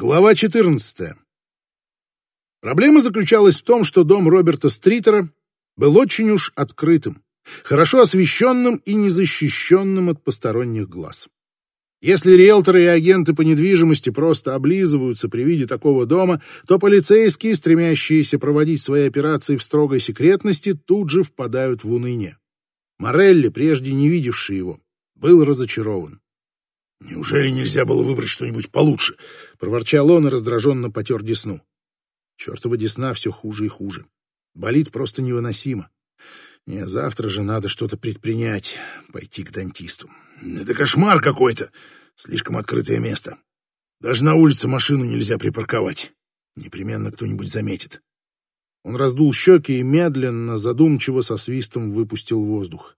Глава 14. Проблема заключалась в том, что дом Роберта Стритера был очень уж открытым, хорошо освещенным и незащищенным от посторонних глаз. Если риэлторы и агенты по недвижимости просто облизываются при виде такого дома, то полицейские, стремящиеся проводить свои операции в строгой секретности, тут же впадают в уныние. Морелли, прежде не видевший его, был разочарован. «Неужели нельзя было выбрать что-нибудь получше?» — проворчал он и раздраженно потер десну. Чертова десна все хуже и хуже. Болит просто невыносимо. Не, завтра же надо что-то предпринять, пойти к дантисту. Это кошмар какой-то. Слишком открытое место. Даже на улице машину нельзя припарковать. Непременно кто-нибудь заметит. Он раздул щеки и медленно, задумчиво со свистом выпустил воздух.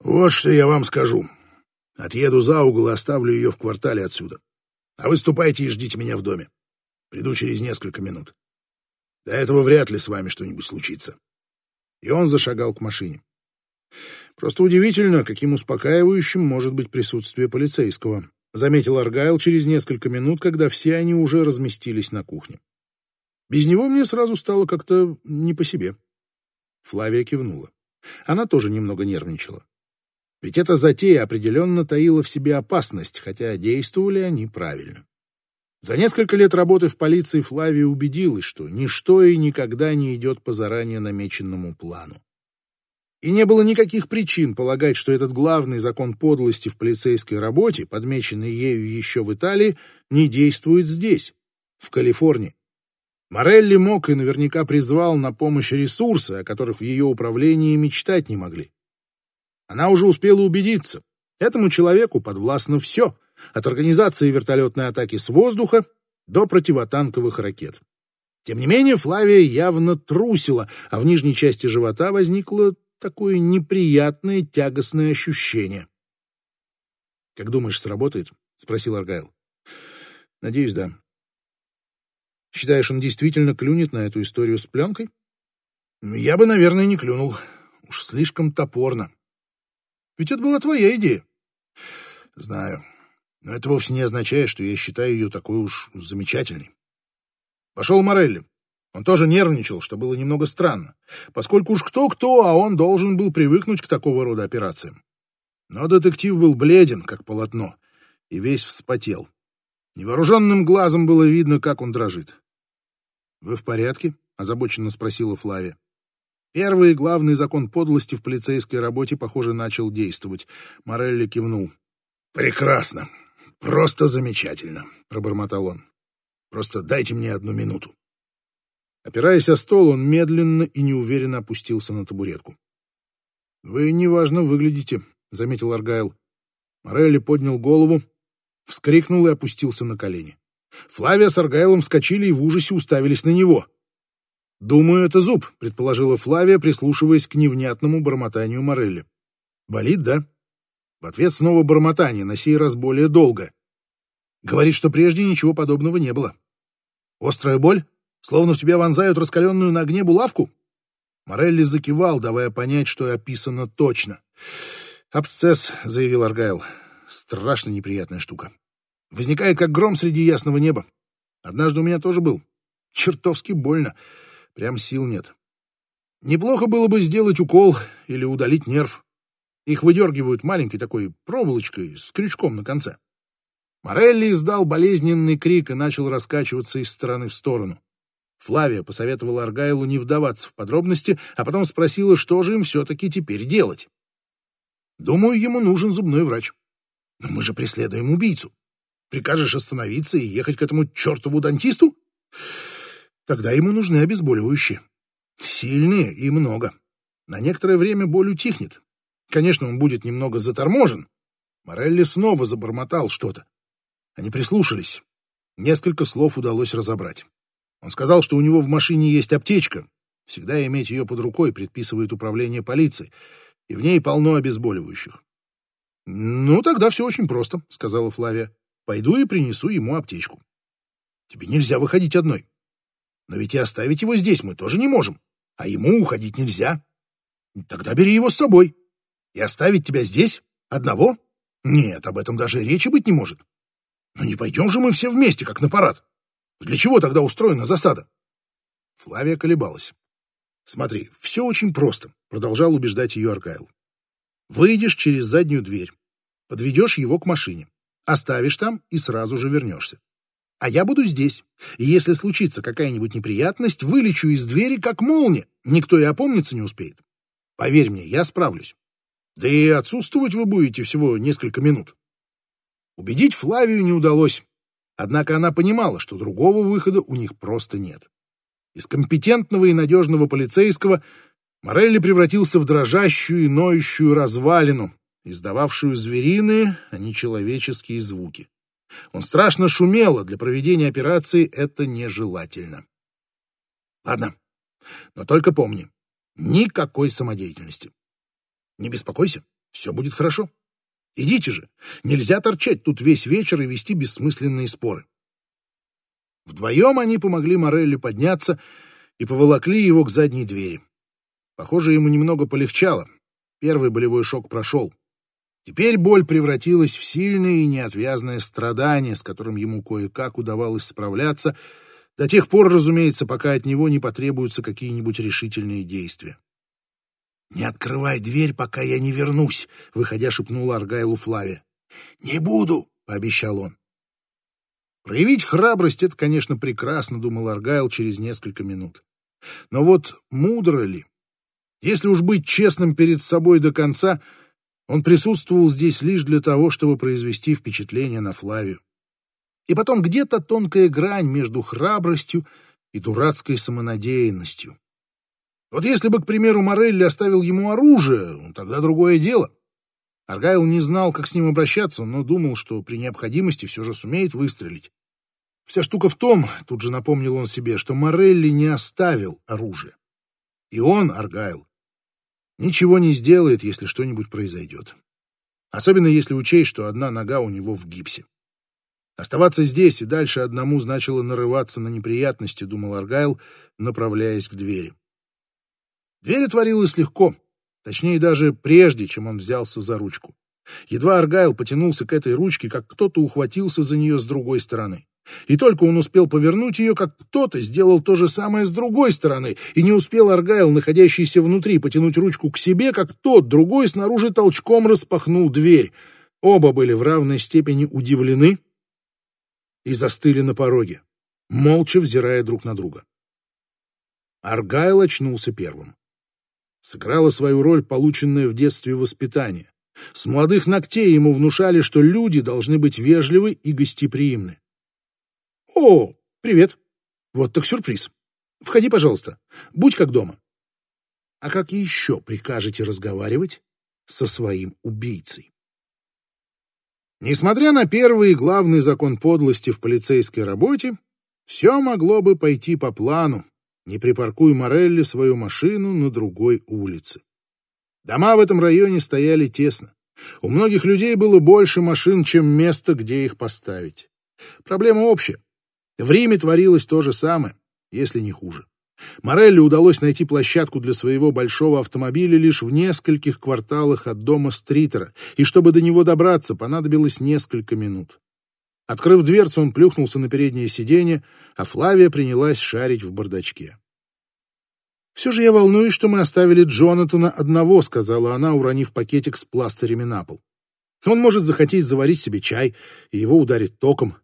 Вот что я вам скажу. Отъеду за угол и оставлю ее в квартале отсюда. А вы ступайте и ждите меня в доме. Приду через несколько минут. До этого вряд ли с вами что-нибудь случится. И он зашагал к машине. Просто удивительно, каким успокаивающим может быть присутствие полицейского, заметил Аргайл через несколько минут, когда все они уже разместились на кухне. Без него мне сразу стало как-то не по себе. Флавия кивнула. Она тоже немного нервничала. Ведь эта затея определенно таила в себе опасность, хотя действовали они правильно. За несколько лет работы в полиции Флавия убедилась, что ничто и никогда не идет по заранее намеченному плану. И не было никаких причин полагать, что этот главный закон подлости в полицейской работе, подмеченный ею еще в Италии, не действует здесь, в Калифорнии. Морелли мог и наверняка призвал на помощь ресурсы, о которых в ее управлении мечтать не могли. Она уже успела убедиться. Этому человеку подвластно все, от организации вертолетной атаки с воздуха до противотанковых ракет. Тем не менее, Флавия явно трусила, а в нижней части живота возникло такое неприятное тягостное ощущение. «Как думаешь, сработает?» — спросил Аргайл. «Надеюсь, да». «Считаешь, он действительно клюнет на эту историю с пленкой?» «Я бы, наверное, не клюнул. Уж слишком топорно. Ведь это была твоя идея. Знаю. Но это вовсе не означает, что я считаю ее такой уж замечательной. Пошел Морелли. Он тоже нервничал, что было немного странно, поскольку уж кто-кто, а он должен был привыкнуть к такого рода операциям. Но детектив был бледен, как полотно, и весь вспотел. Невооруженным глазом было видно, как он дрожит. «Вы в порядке?» — озабоченно спросила Флавия. Первый главный закон подлости в полицейской работе, похоже, начал действовать. Морелли кивнул. «Прекрасно. Просто замечательно», — пробормотал он. «Просто дайте мне одну минуту». Опираясь о стол, он медленно и неуверенно опустился на табуретку. «Вы неважно выглядите», — заметил Аргайл. Морелли поднял голову, вскрикнул и опустился на колени. Флавия с Аргайлом вскочили и в ужасе уставились на него. «Думаю, это зуб», — предположила Флавия, прислушиваясь к невнятному бормотанию Морелли. «Болит, да?» В ответ снова бормотание, на сей раз более долго. Говорит, что прежде ничего подобного не было. «Острая боль? Словно в тебя вонзают раскаленную на огне булавку?» Морелли закивал, давая понять, что описано точно. «Абсцесс», — заявил Аргайл. «Страшно неприятная штука. Возникает, как гром среди ясного неба. Однажды у меня тоже был. Чертовски больно. Прям сил нет. Неплохо было бы сделать укол или удалить нерв. Их выдергивают маленькой такой проволочкой с крючком на конце. Морелли издал болезненный крик и начал раскачиваться из стороны в сторону. Флавия посоветовала Аргайлу не вдаваться в подробности, а потом спросила, что же им все-таки теперь делать. «Думаю, ему нужен зубной врач. Но мы же преследуем убийцу. Прикажешь остановиться и ехать к этому чертову дантисту? Тогда ему нужны обезболивающие. Сильные и много. На некоторое время боль утихнет. Конечно, он будет немного заторможен. Морелли снова забормотал что-то. Они прислушались. Несколько слов удалось разобрать. Он сказал, что у него в машине есть аптечка. Всегда иметь ее под рукой предписывает управление полиции, и в ней полно обезболивающих. «Ну, тогда все очень просто», — сказала Флавия. «Пойду и принесу ему аптечку». «Тебе нельзя выходить одной. Но ведь и оставить его здесь мы тоже не можем, а ему уходить нельзя. Тогда бери его с собой. И оставить тебя здесь? Одного? Нет, об этом даже речи быть не может. Но не пойдем же мы все вместе, как на парад. Для чего тогда устроена засада? Флавия колебалась. Смотри, все очень просто, продолжал убеждать ее Аргайл. Выйдешь через заднюю дверь, подведешь его к машине, оставишь там и сразу же вернешься. А я буду здесь, и если случится какая-нибудь неприятность, вылечу из двери, как молния. Никто и опомниться не успеет. Поверь мне, я справлюсь. Да и отсутствовать вы будете всего несколько минут. Убедить Флавию не удалось, однако она понимала, что другого выхода у них просто нет. Из компетентного и надежного полицейского Морелли превратился в дрожащую и ноющую развалину, издававшую звериные, а не человеческие звуки. Он страшно шумел, а для проведения операции это нежелательно. Ладно, но только помни, никакой самодеятельности. Не беспокойся, все будет хорошо. Идите же. Нельзя торчать тут весь вечер и вести бессмысленные споры. Вдвоем они помогли Морелли подняться и поволокли его к задней двери. Похоже, ему немного полегчало. Первый болевой шок прошел. Теперь боль превратилась в сильное и неотвязное страдание, с которым ему кое-как удавалось справляться, до тех пор, разумеется, пока от него не потребуются какие-нибудь решительные действия. «Не открывай дверь, пока я не вернусь», — выходя шепнула Аргайлу Флаве. «Не буду», — пообещал он. Проявить храбрость — это, конечно, прекрасно, — думал Аргайл через несколько минут. Но вот мудро ли? Если уж быть честным перед собой до конца, он присутствовал здесь лишь для того, чтобы произвести впечатление на Флавию. И потом где-то тонкая грань между храбростью и дурацкой самонадеянностью. Вот если бы, к примеру, Морелли оставил ему оружие, тогда другое дело. Аргайл не знал, как с ним обращаться, но думал, что при необходимости все же сумеет выстрелить. Вся штука в том, тут же напомнил он себе, что Морелли не оставил оружие. И он, Аргайл, ничего не сделает, если что-нибудь произойдет. Особенно если учесть, что одна нога у него в гипсе. Оставаться здесь и дальше одному значило нарываться на неприятности, думал Аргайл, направляясь к двери. Дверь отворилась легко, точнее даже прежде, чем он взялся за ручку. Едва Аргайл потянулся к этой ручке, как кто-то ухватился за нее с другой стороны. И только он успел повернуть ее, как кто-то сделал то же самое с другой стороны, и не успел Аргайл, находящийся внутри, потянуть ручку к себе, как тот, другой, снаружи толчком распахнул дверь. Оба были в равной степени удивлены и застыли на пороге, молча взирая друг на друга. Аргайл очнулся первым сыграла свою роль полученное в детстве воспитание. С молодых ногтей ему внушали, что люди должны быть вежливы и гостеприимны. «О, привет! Вот так сюрприз. Входи, пожалуйста. Будь как дома». А как еще прикажете разговаривать со своим убийцей? Несмотря на первый и главный закон подлости в полицейской работе, все могло бы пойти по плану, не припаркуй Морелли свою машину на другой улице. Дома в этом районе стояли тесно. У многих людей было больше машин, чем места, где их поставить. Проблема общая. В Риме творилось то же самое, если не хуже. Морелли удалось найти площадку для своего большого автомобиля лишь в нескольких кварталах от дома Стритера, и чтобы до него добраться, понадобилось несколько минут. Открыв дверцу, он плюхнулся на переднее сиденье, а Флавия принялась шарить в бардачке. «Все же я волнуюсь, что мы оставили Джонатана одного», — сказала она, уронив пакетик с пластырями на пол. «Он может захотеть заварить себе чай, и его ударит током.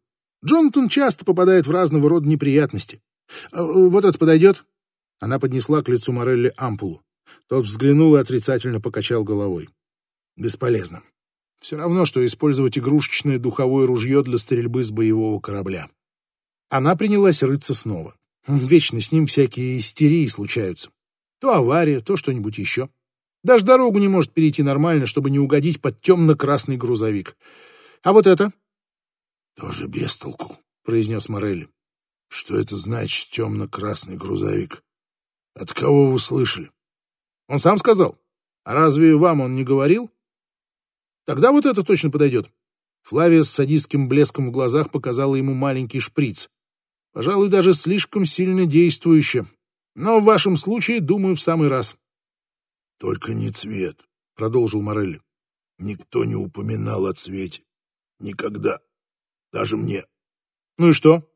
Джонатан часто попадает в разного рода неприятности. А, вот это подойдет?» Она поднесла к лицу Морелли ампулу. Тот взглянул и отрицательно покачал головой. «Бесполезно. Все равно, что использовать игрушечное духовое ружье для стрельбы с боевого корабля. Она принялась рыться снова. Вечно с ним всякие истерии случаются. То авария, то что-нибудь еще. Даже дорогу не может перейти нормально, чтобы не угодить под темно-красный грузовик. А вот это? Тоже без толку, произнес Морелли. Что это значит темно-красный грузовик? От кого вы слышали? Он сам сказал. А разве вам он не говорил? Тогда вот это точно подойдет. Флавия с садистским блеском в глазах показала ему маленький шприц. Пожалуй, даже слишком сильно действующе. Но в вашем случае, думаю, в самый раз. — Только не цвет, — продолжил Морелли. — Никто не упоминал о цвете. Никогда. Даже мне. Ну и что?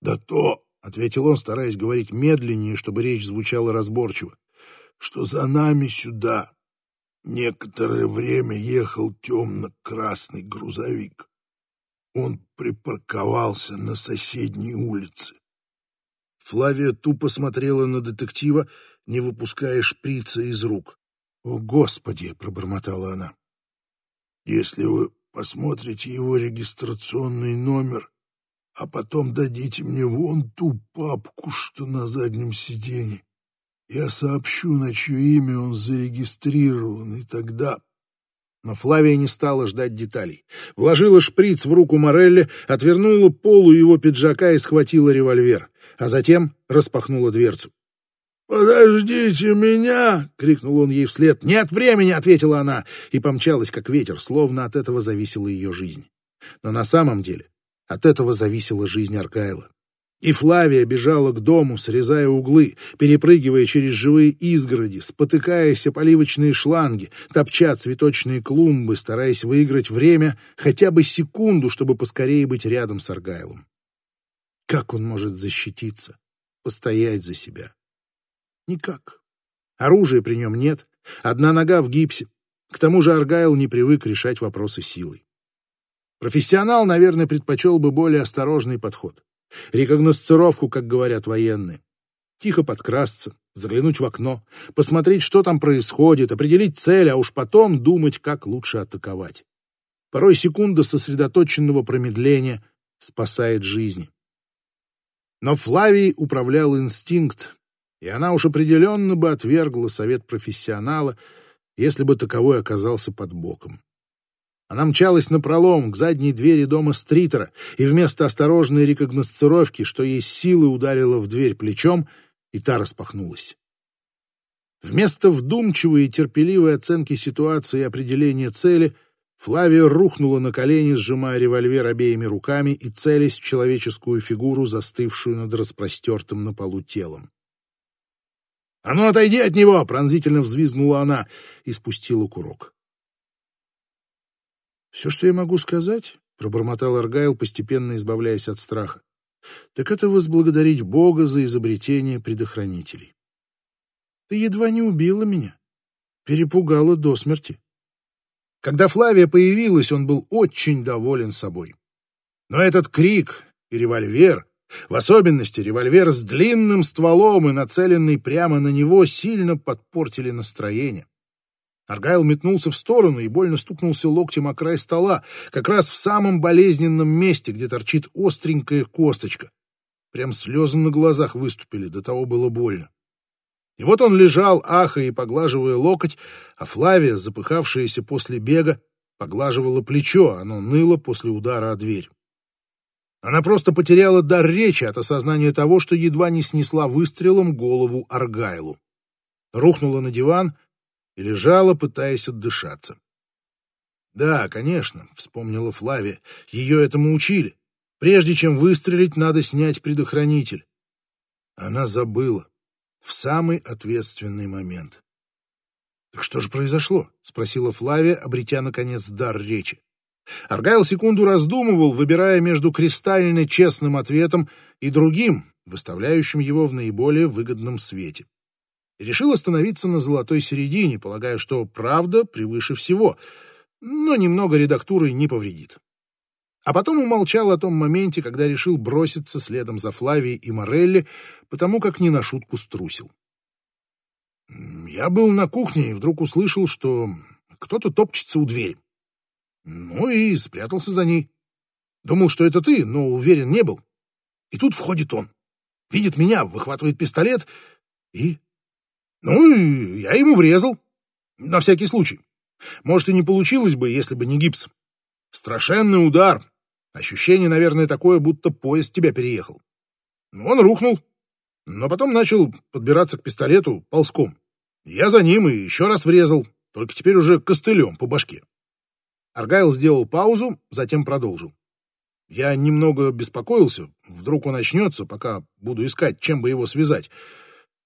Да то, — ответил он, стараясь говорить медленнее, чтобы речь звучала разборчиво, — что за нами сюда некоторое время ехал темно-красный грузовик. Он припарковался на соседней улице. Флавия тупо смотрела на детектива, не выпуская шприца из рук. «О, Господи!» — пробормотала она. «Если вы посмотрите его регистрационный номер, а потом дадите мне вон ту папку, что на заднем сиденье, я сообщу, на чье имя он зарегистрирован, и тогда...» Но Флавия не стала ждать деталей. Вложила шприц в руку Морелли, отвернула полу его пиджака и схватила револьвер, а затем распахнула дверцу. «Подождите меня!» — крикнул он ей вслед. «Нет времени!» — ответила она и помчалась, как ветер, словно от этого зависела ее жизнь. Но на самом деле от этого зависела жизнь Аркайла. И Флавия бежала к дому, срезая углы, перепрыгивая через живые изгороди, спотыкаясь о поливочные шланги, топча цветочные клумбы, стараясь выиграть время хотя бы секунду, чтобы поскорее быть рядом с Аргайлом. Как он может защититься, постоять за себя? Никак. Оружия при нем нет, одна нога в гипсе. К тому же Аргайл не привык решать вопросы силой. Профессионал, наверное, предпочел бы более осторожный подход. Рекогносцировку, как говорят военные. Тихо подкрасться, заглянуть в окно, посмотреть, что там происходит, определить цель, а уж потом думать, как лучше атаковать. Порой секунда сосредоточенного промедления спасает жизни. Но Флавий управлял инстинкт, и она уж определенно бы отвергла совет профессионала, если бы таковой оказался под боком. Она мчалась напролом к задней двери дома Стритера и вместо осторожной рекогносцировки, что ей силы ударила в дверь плечом, и та распахнулась. Вместо вдумчивой и терпеливой оценки ситуации и определения цели Флавия рухнула на колени, сжимая револьвер обеими руками и целясь в человеческую фигуру, застывшую над распростертым на полу телом. «А ну, отойди от него!» — пронзительно взвизгнула она и спустила курок. «Все, что я могу сказать, — пробормотал Аргайл, постепенно избавляясь от страха, — так это возблагодарить Бога за изобретение предохранителей. Ты едва не убила меня, перепугала до смерти. Когда Флавия появилась, он был очень доволен собой. Но этот крик и револьвер в особенности револьвер с длинным стволом и нацеленный прямо на него сильно подпортили настроение. Аргайл метнулся в сторону и больно стукнулся локтем о край стола, как раз в самом болезненном месте, где торчит остренькая косточка. Прям слезы на глазах выступили, до того было больно. И вот он лежал, ахая и поглаживая локоть, а Флавия, запыхавшаяся после бега, поглаживала плечо, оно ныло после удара о дверь. Она просто потеряла дар речи от осознания того, что едва не снесла выстрелом голову Аргайлу. Рухнула на диван и лежала, пытаясь отдышаться. «Да, конечно», — вспомнила Флавия, — «ее этому учили. Прежде чем выстрелить, надо снять предохранитель». Она забыла в самый ответственный момент. «Так что же произошло?» — спросила Флавия, обретя, наконец, дар речи. Аргайл секунду раздумывал, выбирая между кристально честным ответом и другим, выставляющим его в наиболее выгодном свете. И решил остановиться на золотой середине, полагая, что правда превыше всего, но немного редактуры не повредит. А потом умолчал о том моменте, когда решил броситься следом за Флавией и Морелли, потому как не на шутку струсил. Я был на кухне и вдруг услышал, что кто-то топчется у двери. Ну и спрятался за ней. Думал, что это ты, но уверен не был. И тут входит он. Видит меня, выхватывает пистолет и... Ну, и я ему врезал. На всякий случай. Может, и не получилось бы, если бы не гипс. Страшенный удар. Ощущение, наверное, такое, будто поезд тебя переехал. Он рухнул, но потом начал подбираться к пистолету ползком. Я за ним и еще раз врезал, только теперь уже костылем по башке. Аргайл сделал паузу, затем продолжил. Я немного беспокоился, вдруг он очнется, пока буду искать, чем бы его связать.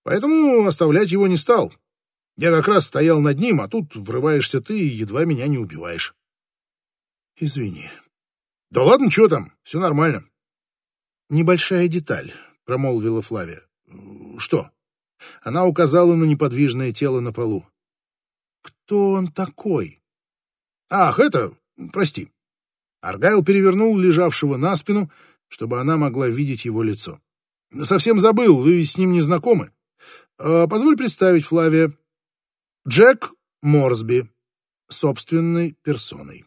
Поэтому оставлять его не стал. Я как раз стоял над ним, а тут врываешься ты и едва меня не убиваешь. Извини. Да ладно, что там, все нормально. Небольшая деталь, промолвила Флавия. Что? Она указала на неподвижное тело на полу. Кто он такой? Ах, это... Прости. Аргайл перевернул лежавшего на спину, чтобы она могла видеть его лицо. Совсем забыл, вы с ним не знакомы. А, позволь представить, Флавия. Джек Морсби, собственной персоной.